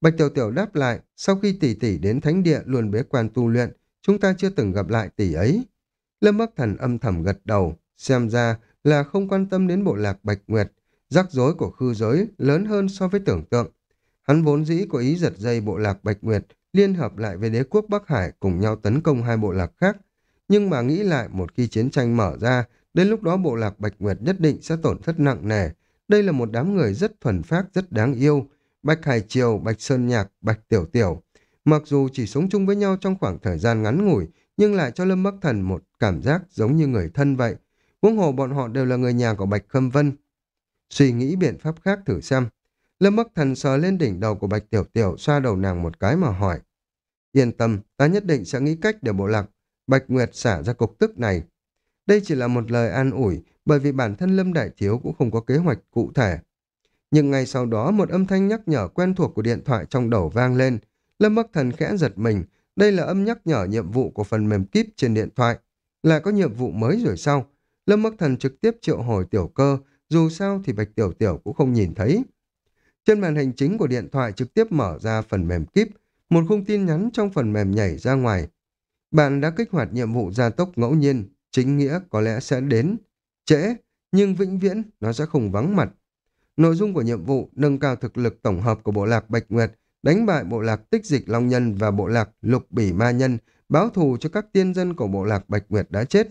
Bạch Tiểu Tiểu đáp lại, sau khi tỷ tỷ đến thánh địa luôn bế quan tu luyện, chúng ta chưa từng gặp lại tỷ ấy. Lâm Bắc Thần âm thầm gật đầu, xem ra là không quan tâm đến bộ lạc Bạch Nguyệt, rắc rối của khư giới lớn hơn so với tưởng tượng. Hắn vốn dĩ có ý giật dây bộ lạc Bạch Nguyệt, liên hợp lại với đế quốc Bắc Hải cùng nhau tấn công hai bộ lạc khác. Nhưng mà nghĩ lại một khi chiến tranh mở ra, đến lúc đó bộ lạc Bạch Nguyệt nhất định sẽ tổn thất nặng nề. Đây là một đám người rất thuần phác, rất đáng yêu. Bạch Hải Triều, Bạch Sơn Nhạc, Bạch Tiểu Tiểu. Mặc dù chỉ sống chung với nhau trong khoảng thời gian ngắn ngủi, nhưng lại cho Lâm Bắc Thần một cảm giác giống như người thân vậy. Huống hồ bọn họ đều là người nhà của Bạch Khâm Vân. Suy nghĩ biện pháp khác thử xem. Lâm Bắc Thần sờ lên đỉnh đầu của Bạch Tiểu Tiểu, xoa đầu nàng một cái mà hỏi. Yên tâm, ta nhất định sẽ nghĩ cách để bộ lạc Bạch Nguyệt xả ra cục tức này. Đây chỉ là một lời an ủi, bởi vì bản thân Lâm Đại Thiếu cũng không có kế hoạch cụ thể. Nhưng ngay sau đó một âm thanh nhắc nhở quen thuộc của điện thoại trong đầu vang lên. Lâm Bắc Thần khẽ giật mình, đây là âm nhắc nhở nhiệm vụ của phần mềm kíp trên điện thoại. Lại có nhiệm vụ mới rồi sao? Lâm Bắc Thần trực tiếp triệu hồi tiểu cơ, dù sao thì Bạch Tiểu Tiểu cũng không nhìn thấy. Trên màn hình chính của điện thoại trực tiếp mở ra phần mềm kíp, một khung tin nhắn trong phần mềm nhảy ra ngoài. Bạn đã kích hoạt nhiệm vụ gia tốc ngẫu nhiên, chính nghĩa có lẽ sẽ đến. Trễ, nhưng vĩnh viễn nó sẽ không vắng mặt. Nội dung của nhiệm vụ nâng cao thực lực tổng hợp của bộ lạc Bạch Nguyệt, đánh bại bộ lạc Tích Dịch Long Nhân và bộ lạc Lục Bỉ Ma Nhân, báo thù cho các tiên dân của bộ lạc Bạch Nguyệt đã chết.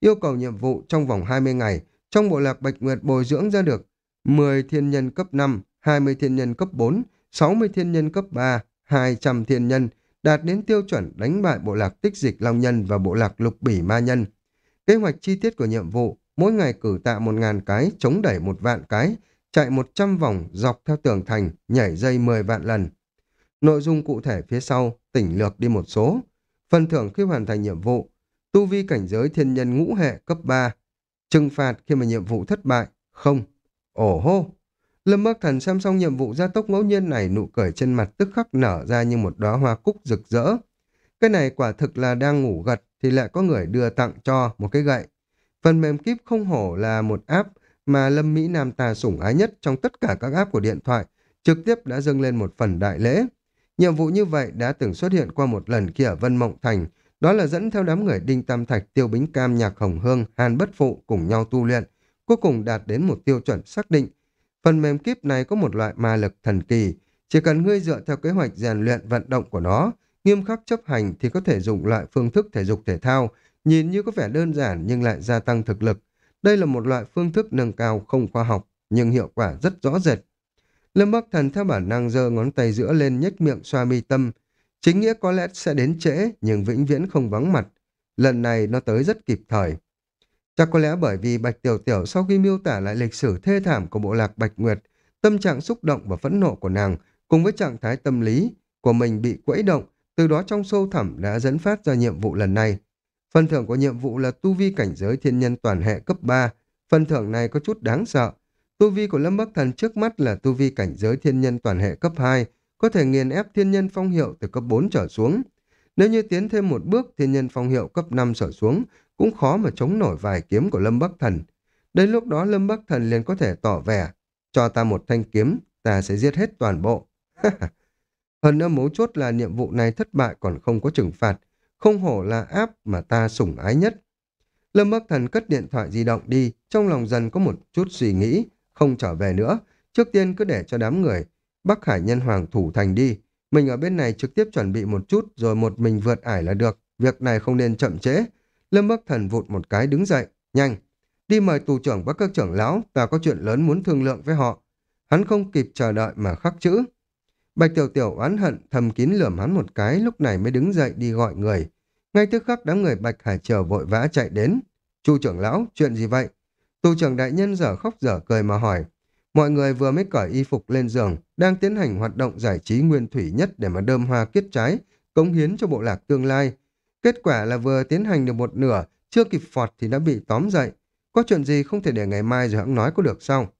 Yêu cầu nhiệm vụ trong vòng 20 ngày, trong bộ lạc Bạch Nguyệt bồi dưỡng ra được 10 thiên nhân cấp 5, 20 thiên nhân cấp 4, 60 thiên nhân cấp 3, 200 thiên nhân, đạt đến tiêu chuẩn đánh bại bộ lạc tích dịch long nhân và bộ lạc lục bỉ ma nhân. Kế hoạch chi tiết của nhiệm vụ, mỗi ngày cử tạ 1.000 cái, chống đẩy một vạn cái, chạy 100 vòng dọc theo tường thành, nhảy dây 10 vạn lần. Nội dung cụ thể phía sau, tỉnh lược đi một số. Phần thưởng khi hoàn thành nhiệm vụ, tu vi cảnh giới thiên nhân ngũ hệ cấp 3, trừng phạt khi mà nhiệm vụ thất bại, không. Ồ hô! Lâm Bắc Thần xem xong nhiệm vụ gia tốc ngẫu nhiên này nụ cười trên mặt tức khắc nở ra như một đóa hoa cúc rực rỡ. Cái này quả thực là đang ngủ gật thì lại có người đưa tặng cho một cái gậy. Phần mềm kíp không hổ là một app mà Lâm Mỹ Nam ta sủng ái nhất trong tất cả các app của điện thoại, trực tiếp đã dâng lên một phần đại lễ. Nhiệm vụ như vậy đã từng xuất hiện qua một lần kia ở Vân Mộng Thành, đó là dẫn theo đám người Đinh Tam Thạch, Tiêu Bính Cam, Nhạc Hồng Hương, Hàn Bất Phụ cùng nhau tu luyện, cuối cùng đạt đến một tiêu chuẩn xác định, Phần mềm kíp này có một loại ma lực thần kỳ, chỉ cần ngươi dựa theo kế hoạch rèn luyện vận động của nó, nghiêm khắc chấp hành thì có thể dùng loại phương thức thể dục thể thao, nhìn như có vẻ đơn giản nhưng lại gia tăng thực lực. Đây là một loại phương thức nâng cao không khoa học, nhưng hiệu quả rất rõ rệt. Lâm Bắc Thần theo bản năng giơ ngón tay giữa lên nhếch miệng xoa mi tâm. Chính nghĩa có lẽ sẽ đến trễ, nhưng vĩnh viễn không vắng mặt. Lần này nó tới rất kịp thời. Chắc có lẽ bởi vì Bạch Tiểu Tiểu sau khi miêu tả lại lịch sử thê thảm của bộ lạc Bạch Nguyệt, tâm trạng xúc động và phẫn nộ của nàng cùng với trạng thái tâm lý của mình bị quẫy động, từ đó trong sâu thẳm đã dẫn phát ra nhiệm vụ lần này. Phần thưởng của nhiệm vụ là tu vi cảnh giới thiên nhân toàn hệ cấp 3. Phần thưởng này có chút đáng sợ. Tu vi của Lâm Bắc Thần trước mắt là tu vi cảnh giới thiên nhân toàn hệ cấp 2, có thể nghiền ép thiên nhân phong hiệu từ cấp 4 trở xuống. Nếu như tiến thêm một bước thiên nhân phong hiệu cấp 5 trở xuống, cũng khó mà chống nổi vài kiếm của Lâm Bắc Thần. Đến lúc đó Lâm Bắc Thần liền có thể tỏ vẻ, cho ta một thanh kiếm, ta sẽ giết hết toàn bộ. (laughs) Hơn nữa mấu chốt là nhiệm vụ này thất bại còn không có trừng phạt, không hổ là áp mà ta sủng ái nhất. Lâm Bắc Thần cất điện thoại di động đi, trong lòng dần có một chút suy nghĩ, không trở về nữa, trước tiên cứ để cho đám người Bắc Hải Nhân Hoàng thủ thành đi. Mình ở bên này trực tiếp chuẩn bị một chút rồi một mình vượt ải là được, việc này không nên chậm trễ, Lâm Bắc Thần vụt một cái đứng dậy, nhanh, đi mời tù trưởng và các trưởng lão, ta có chuyện lớn muốn thương lượng với họ. Hắn không kịp chờ đợi mà khắc chữ. Bạch Tiểu Tiểu oán hận thầm kín lườm hắn một cái lúc này mới đứng dậy đi gọi người. Ngay tức khắc đám người Bạch Hải Triều vội vã chạy đến. Chu trưởng lão, chuyện gì vậy? Tù trưởng đại nhân dở khóc dở cười mà hỏi. Mọi người vừa mới cởi y phục lên giường, đang tiến hành hoạt động giải trí nguyên thủy nhất để mà đơm hoa kết trái, cống hiến cho bộ lạc tương lai. Kết quả là vừa tiến hành được một nửa, chưa kịp phọt thì đã bị tóm dậy. Có chuyện gì không thể để ngày mai rồi hãng nói có được sao?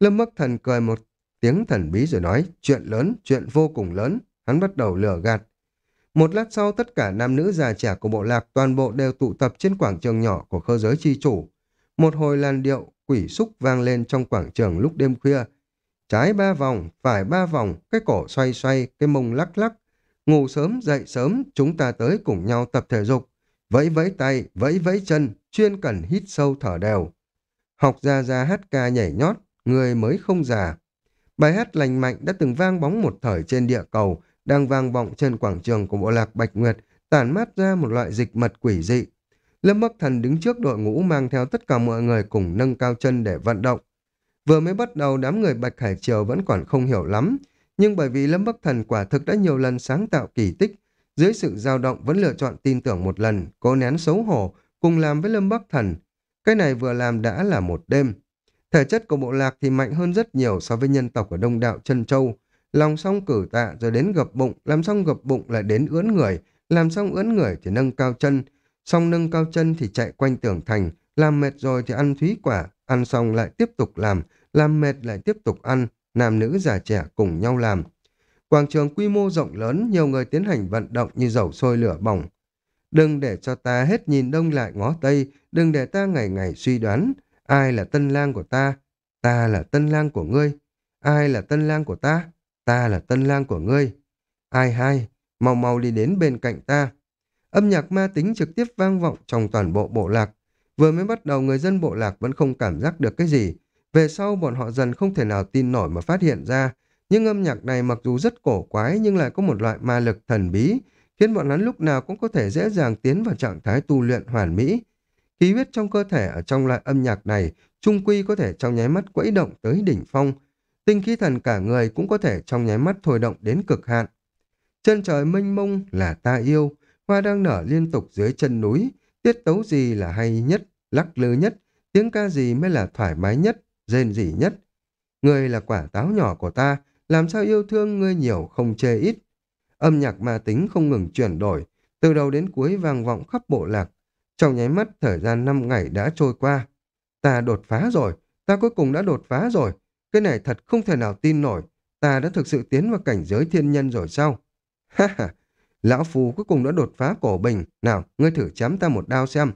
Lâm Bắc Thần cười một tiếng thần bí rồi nói, chuyện lớn, chuyện vô cùng lớn. Hắn bắt đầu lừa gạt. Một lát sau tất cả nam nữ già trẻ của bộ lạc toàn bộ đều tụ tập trên quảng trường nhỏ của khơ giới chi chủ. Một hồi làn điệu quỷ xúc vang lên trong quảng trường lúc đêm khuya. Trái ba vòng, phải ba vòng, cái cổ xoay xoay, cái mông lắc lắc. Ngủ sớm, dậy sớm, chúng ta tới cùng nhau tập thể dục. Vẫy vẫy tay, vẫy vẫy chân, chuyên cần hít sâu thở đều. Học ra ra hát ca nhảy nhót, người mới không già. Bài hát lành mạnh đã từng vang bóng một thời trên địa cầu, đang vang vọng trên quảng trường của bộ lạc Bạch Nguyệt, tản mát ra một loại dịch mật quỷ dị. Lâm Bắc Thần đứng trước đội ngũ mang theo tất cả mọi người cùng nâng cao chân để vận động. Vừa mới bắt đầu đám người Bạch Hải Triều vẫn còn không hiểu lắm, nhưng bởi vì Lâm Bắc Thần quả thực đã nhiều lần sáng tạo kỳ tích, dưới sự dao động vẫn lựa chọn tin tưởng một lần, cố nén xấu hổ, cùng làm với Lâm Bắc Thần. Cái này vừa làm đã là một đêm. Thể chất của bộ lạc thì mạnh hơn rất nhiều so với nhân tộc ở Đông Đạo Trân Châu. Lòng xong cử tạ rồi đến gập bụng, làm xong gập bụng lại đến ướn người, làm xong ướn người thì nâng cao chân, xong nâng cao chân thì chạy quanh tường thành, làm mệt rồi thì ăn thúy quả, ăn xong lại tiếp tục làm, làm mệt lại tiếp tục ăn, nam nữ già trẻ cùng nhau làm. Quảng trường quy mô rộng lớn, nhiều người tiến hành vận động như dầu sôi lửa bỏng. Đừng để cho ta hết nhìn đông lại ngó tây, đừng để ta ngày ngày suy đoán, ai là tân lang của ta, ta là tân lang của ngươi, ai là tân lang của ta, ta là tân lang của ngươi. Ai hai, mau mau đi đến bên cạnh ta. Âm nhạc ma tính trực tiếp vang vọng trong toàn bộ bộ lạc. Vừa mới bắt đầu người dân bộ lạc vẫn không cảm giác được cái gì. Về sau bọn họ dần không thể nào tin nổi mà phát hiện ra. Nhưng âm nhạc này mặc dù rất cổ quái nhưng lại có một loại ma lực thần bí, khiến bọn hắn lúc nào cũng có thể dễ dàng tiến vào trạng thái tu luyện hoàn mỹ. Khí huyết trong cơ thể ở trong loại âm nhạc này trung quy có thể trong nháy mắt quẫy động tới đỉnh phong. Tinh khí thần cả người cũng có thể trong nháy mắt thôi động đến cực hạn. Chân trời mênh mông là ta yêu, hoa đang nở liên tục dưới chân núi, tiết tấu gì là hay nhất, lắc lư nhất, tiếng ca gì mới là thoải mái nhất, rên rỉ nhất. Ngươi là quả táo nhỏ của ta, làm sao yêu thương ngươi nhiều không chê ít. Âm nhạc ma tính không ngừng chuyển đổi, từ đầu đến cuối vang vọng khắp bộ lạc. Trong nháy mắt thời gian 5 ngày đã trôi qua. Ta đột phá rồi, ta cuối cùng đã đột phá rồi. Cái này thật không thể nào tin nổi, ta đã thực sự tiến vào cảnh giới thiên nhân rồi sao? (laughs) Ha ha, Lão phù cuối cùng đã đột phá cổ bình. Nào, ngươi thử chém ta một đao xem.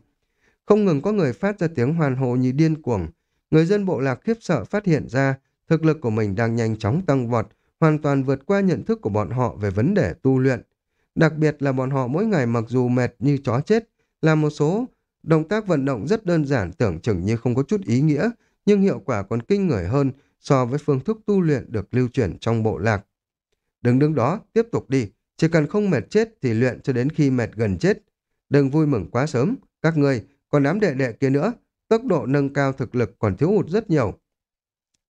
Không ngừng có người phát ra tiếng hoàn hồ như điên cuồng. Người dân bộ lạc khiếp sợ phát hiện ra thực lực của mình đang nhanh chóng tăng vọt, hoàn toàn vượt qua nhận thức của bọn họ về vấn đề tu luyện. Đặc biệt là bọn họ mỗi ngày mặc dù mệt như chó chết, làm một số động tác vận động rất đơn giản tưởng chừng như không có chút ý nghĩa, nhưng hiệu quả còn kinh người hơn so với phương thức tu luyện được lưu truyền trong bộ lạc. Đừng đứng đó, tiếp tục đi, chỉ cần không mệt chết thì luyện cho đến khi mệt gần chết. Đừng vui mừng quá sớm, các người, còn đám đệ đệ kia nữa, tốc độ nâng cao thực lực còn thiếu hụt rất nhiều.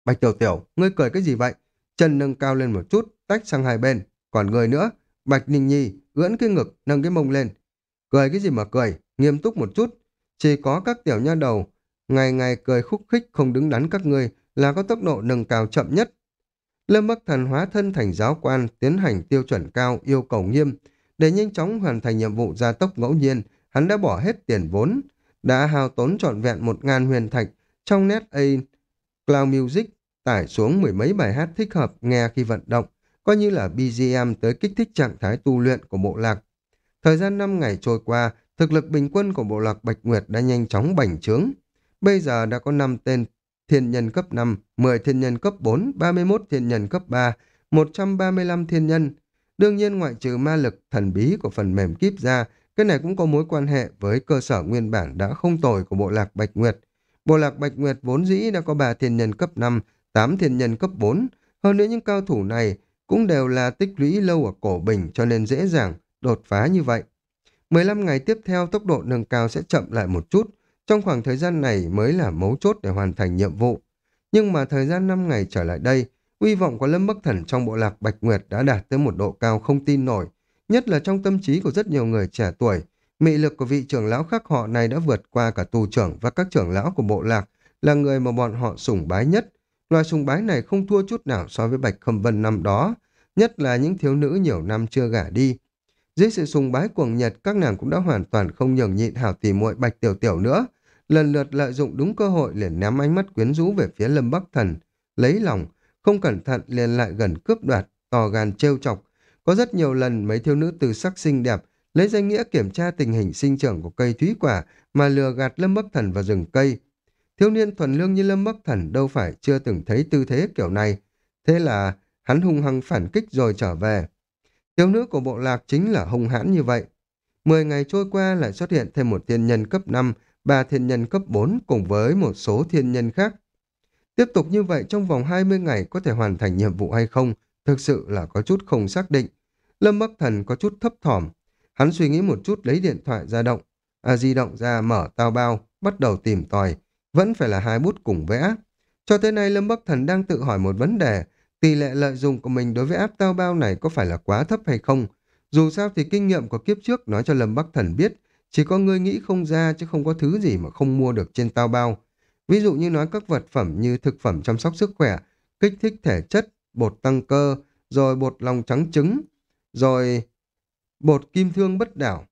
Bạch Tiểu Tiểu, ngươi cười cái gì vậy? Chân nâng cao lên một chút, tách sang hai bên. Còn người nữa, Bạch Ninh Nhi, ưỡn cái ngực, nâng cái mông lên. Cười cái gì mà cười, nghiêm túc một chút. Chỉ có các tiểu nha đầu, ngày ngày cười khúc khích không đứng đắn các ngươi là có tốc độ nâng cao chậm nhất. Lâm Bắc Thần hóa thân thành giáo quan, tiến hành tiêu chuẩn cao, yêu cầu nghiêm. Để nhanh chóng hoàn thành nhiệm vụ gia tốc ngẫu nhiên, hắn đã bỏ hết tiền vốn, đã hao tốn trọn vẹn một ngàn huyền thạch trong net A Cloud Music, tải xuống mười mấy bài hát thích hợp nghe khi vận động, coi như là BGM tới kích thích trạng thái tu luyện của bộ lạc. Thời gian 5 ngày trôi qua, thực lực bình quân của bộ lạc Bạch Nguyệt đã nhanh chóng bành trướng. Bây giờ đã có 5 tên thiên nhân cấp 5, 10 thiên nhân cấp 4, 31 thiên nhân cấp 3, 135 thiên nhân. Đương nhiên ngoại trừ ma lực thần bí của phần mềm kíp ra, cái này cũng có mối quan hệ với cơ sở nguyên bản đã không tồi của bộ lạc Bạch Nguyệt. Bộ lạc Bạch Nguyệt vốn dĩ đã có 3 thiên nhân cấp 5, 8 thiên nhân cấp 4. Hơn nữa những cao thủ này cũng đều là tích lũy lâu ở cổ bình cho nên dễ dàng đột phá như vậy. 15 ngày tiếp theo tốc độ nâng cao sẽ chậm lại một chút, trong khoảng thời gian này mới là mấu chốt để hoàn thành nhiệm vụ. Nhưng mà thời gian 5 ngày trở lại đây, uy vọng của Lâm Bắc Thần trong bộ lạc Bạch Nguyệt đã đạt tới một độ cao không tin nổi, nhất là trong tâm trí của rất nhiều người trẻ tuổi. Mị lực của vị trưởng lão khác họ này đã vượt qua cả tù trưởng và các trưởng lão của bộ lạc, là người mà bọn họ sùng bái nhất. Loại sùng bái này không thua chút nào so với Bạch Khâm Vân năm đó, nhất là những thiếu nữ nhiều năm chưa gả đi. Dưới sự sùng bái cuồng nhật, các nàng cũng đã hoàn toàn không nhường nhịn hảo tỉ muội Bạch Tiểu Tiểu nữa. Lần lượt lợi dụng đúng cơ hội liền ném ánh mắt quyến rũ về phía Lâm Bắc Thần, lấy lòng, không cẩn thận liền lại gần cướp đoạt, tò gan trêu chọc. Có rất nhiều lần mấy thiếu nữ từ sắc xinh đẹp lấy danh nghĩa kiểm tra tình hình sinh trưởng của cây thúy quả mà lừa gạt Lâm Bắc Thần vào rừng cây. Thiếu niên thuần lương như Lâm Bắc Thần đâu phải chưa từng thấy tư thế kiểu này. Thế là hắn hung hăng phản kích rồi trở về. Thiếu nữ của bộ lạc chính là hung hãn như vậy. Mười ngày trôi qua lại xuất hiện thêm một thiên nhân cấp 5, ba thiên nhân cấp 4 cùng với một số thiên nhân khác. Tiếp tục như vậy trong vòng 20 ngày có thể hoàn thành nhiệm vụ hay không, thực sự là có chút không xác định. Lâm Bắc Thần có chút thấp thỏm. Hắn suy nghĩ một chút lấy điện thoại ra động, à, di động ra mở tao bao, bắt đầu tìm tòi. Vẫn phải là hai bút cùng vẽ. Cho tới nay Lâm Bắc Thần đang tự hỏi một vấn đề, tỷ lệ lợi dụng của mình đối với áp tao bao này có phải là quá thấp hay không? Dù sao thì kinh nghiệm của kiếp trước nói cho Lâm Bắc Thần biết, chỉ có người nghĩ không ra chứ không có thứ gì mà không mua được trên tao bao. Ví dụ như nói các vật phẩm như thực phẩm chăm sóc sức khỏe, kích thích thể chất, bột tăng cơ, rồi bột lòng trắng trứng, rồi bột kim thương bất đảo.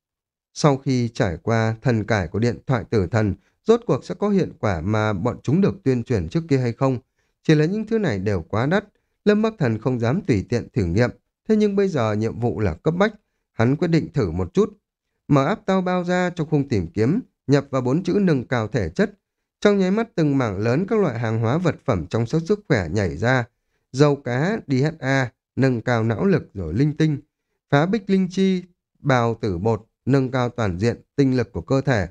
Sau khi trải qua thần cải của điện thoại tử thần, rốt cuộc sẽ có hiệu quả mà bọn chúng được tuyên truyền trước kia hay không? Chỉ là những thứ này đều quá đắt, Lâm Bắc Thần không dám tùy tiện thử nghiệm. Thế nhưng bây giờ nhiệm vụ là cấp bách, hắn quyết định thử một chút. Mở áp tao bao ra trong khung tìm kiếm, nhập vào bốn chữ nâng cao thể chất. Trong nháy mắt từng mảng lớn các loại hàng hóa vật phẩm trong sức sức khỏe nhảy ra. Dầu cá, DHA, nâng cao não lực rồi linh tinh. Phá bích linh chi, bào tử bột, nâng cao toàn diện tinh lực của cơ thể.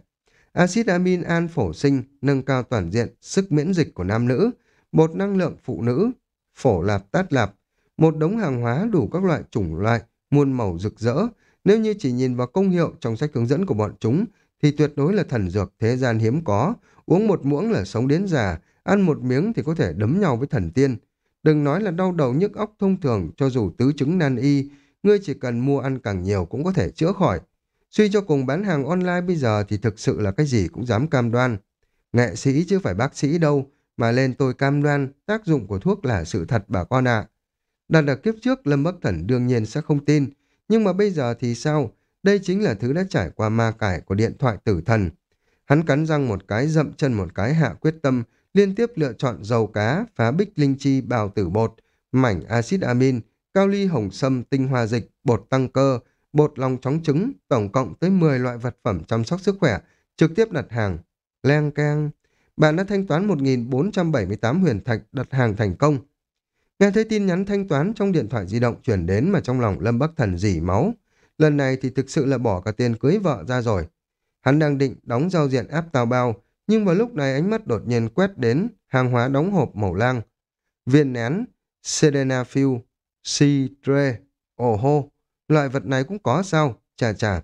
Acid amin an phổ sinh, nâng cao toàn diện sức miễn dịch của nam nữ. Bột năng lượng phụ nữ, phổ lạp tát lạp. Một đống hàng hóa đủ các loại chủng loại, muôn màu rực rỡ. Nếu như chỉ nhìn vào công hiệu trong sách hướng dẫn của bọn chúng, thì tuyệt đối là thần dược thế gian hiếm có. Uống một muỗng là sống đến già, ăn một miếng thì có thể đấm nhau với thần tiên. Đừng nói là đau đầu nhức óc thông thường cho dù tứ chứng nan y, ngươi chỉ cần mua ăn càng nhiều cũng có thể chữa khỏi. Suy cho cùng bán hàng online bây giờ thì thực sự là cái gì cũng dám cam đoan. Nghệ sĩ chứ phải bác sĩ đâu, mà lên tôi cam đoan tác dụng của thuốc là sự thật bà con ạ. À. Đặt ở kiếp trước Lâm Bắc Thần đương nhiên sẽ không tin, nhưng mà bây giờ thì sao? Đây chính là thứ đã trải qua ma cải của điện thoại tử thần. Hắn cắn răng một cái dậm chân một cái hạ quyết tâm, liên tiếp lựa chọn dầu cá, phá bích linh chi, bào tử bột, mảnh axit amin, cao ly hồng sâm, tinh hoa dịch, bột tăng cơ, bột lòng chóng trứng, tổng cộng tới 10 loại vật phẩm chăm sóc sức khỏe, trực tiếp đặt hàng. Leng keng, bạn đã thanh toán 1.478 huyền thạch đặt hàng thành công. Nghe thấy tin nhắn thanh toán trong điện thoại di động chuyển đến mà trong lòng Lâm Bắc Thần dỉ máu. Lần này thì thực sự là bỏ cả tiền cưới vợ ra rồi. Hắn đang định đóng giao diện áp tao bao, nhưng vào lúc này ánh mắt đột nhiên quét đến hàng hóa đóng hộp màu lang. Viên nén, Sedenafil, Citre, ồ hô, loại vật này cũng có sao? Chà chà,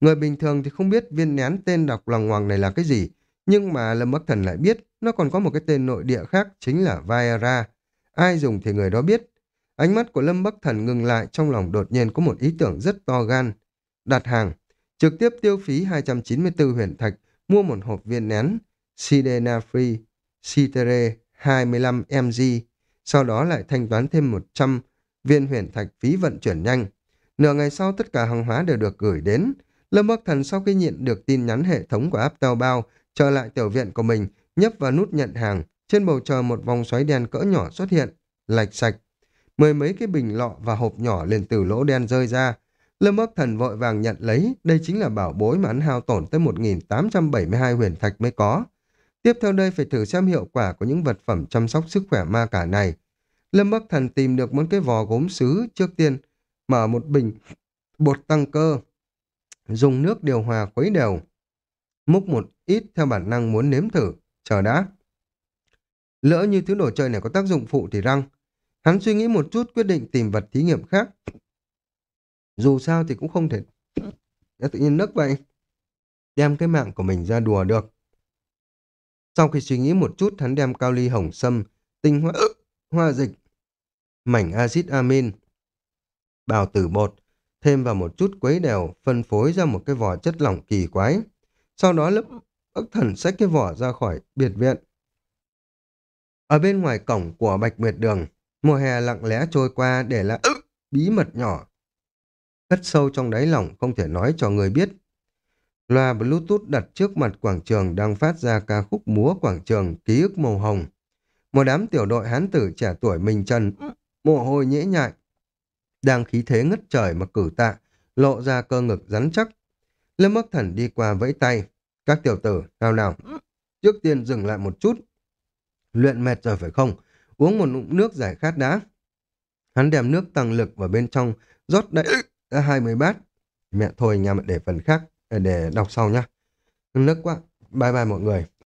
người bình thường thì không biết viên nén tên đọc lòng hoàng này là cái gì, nhưng mà Lâm Bắc Thần lại biết nó còn có một cái tên nội địa khác chính là Viara. Ai dùng thì người đó biết. Ánh mắt của Lâm Bắc Thần ngừng lại trong lòng đột nhiên có một ý tưởng rất to gan. Đặt hàng, trực tiếp tiêu phí 294 huyền thạch, mua một hộp viên nén Sidenafri Citere 25mg, sau đó lại thanh toán thêm 100 viên huyền thạch phí vận chuyển nhanh. Nửa ngày sau tất cả hàng hóa đều được gửi đến. Lâm Bắc Thần sau khi nhận được tin nhắn hệ thống của Aptel Bao trở lại tiểu viện của mình, nhấp vào nút nhận hàng, trên bầu trời một vòng xoáy đen cỡ nhỏ xuất hiện, lạch sạch. Mười mấy cái bình lọ và hộp nhỏ liền từ lỗ đen rơi ra. Lâm Bắc Thần vội vàng nhận lấy, đây chính là bảo bối mà hắn hao tổn tới 1.872 huyền thạch mới có. Tiếp theo đây phải thử xem hiệu quả của những vật phẩm chăm sóc sức khỏe ma cả này. Lâm Bắc Thần tìm được một cái vò gốm sứ trước tiên, mở một bình bột tăng cơ, dùng nước điều hòa khuấy đều, múc một ít theo bản năng muốn nếm thử, chờ đã. Lỡ như thứ đồ chơi này có tác dụng phụ thì răng. Hắn suy nghĩ một chút quyết định tìm vật thí nghiệm khác. Dù sao thì cũng không thể tự nhiên nấc vậy. Đem cái mạng của mình ra đùa được. Sau khi suy nghĩ một chút, hắn đem cao ly hồng sâm, tinh hoa, hoa dịch, mảnh axit amin, bào tử bột, thêm vào một chút quấy đều, phân phối ra một cái vỏ chất lỏng kỳ quái. Sau đó lớp ức thần xách cái vỏ ra khỏi biệt viện. Ở bên ngoài cổng của Bạch Nguyệt Đường, mùa hè lặng lẽ trôi qua để lại bí mật nhỏ. Cất sâu trong đáy lòng không thể nói cho người biết. Loa Bluetooth đặt trước mặt quảng trường đang phát ra ca khúc múa quảng trường ký ức màu hồng. Một đám tiểu đội hán tử trẻ tuổi mình trần, mồ hôi nhễ nhại. Đang khí thế ngất trời mà cử tạ, lộ ra cơ ngực rắn chắc. Lâm Bắc Thần đi qua vẫy tay. Các tiểu tử, nào nào, trước tiên dừng lại một chút. Luyện mệt rồi phải không? Uống một ngụm nước giải khát đã. Hắn đem nước tăng lực vào bên trong, rót đầy ra hai mươi bát. Mẹ thôi nhà để phần khác, để đọc sau nhá. Nước quá. Bye bye mọi người.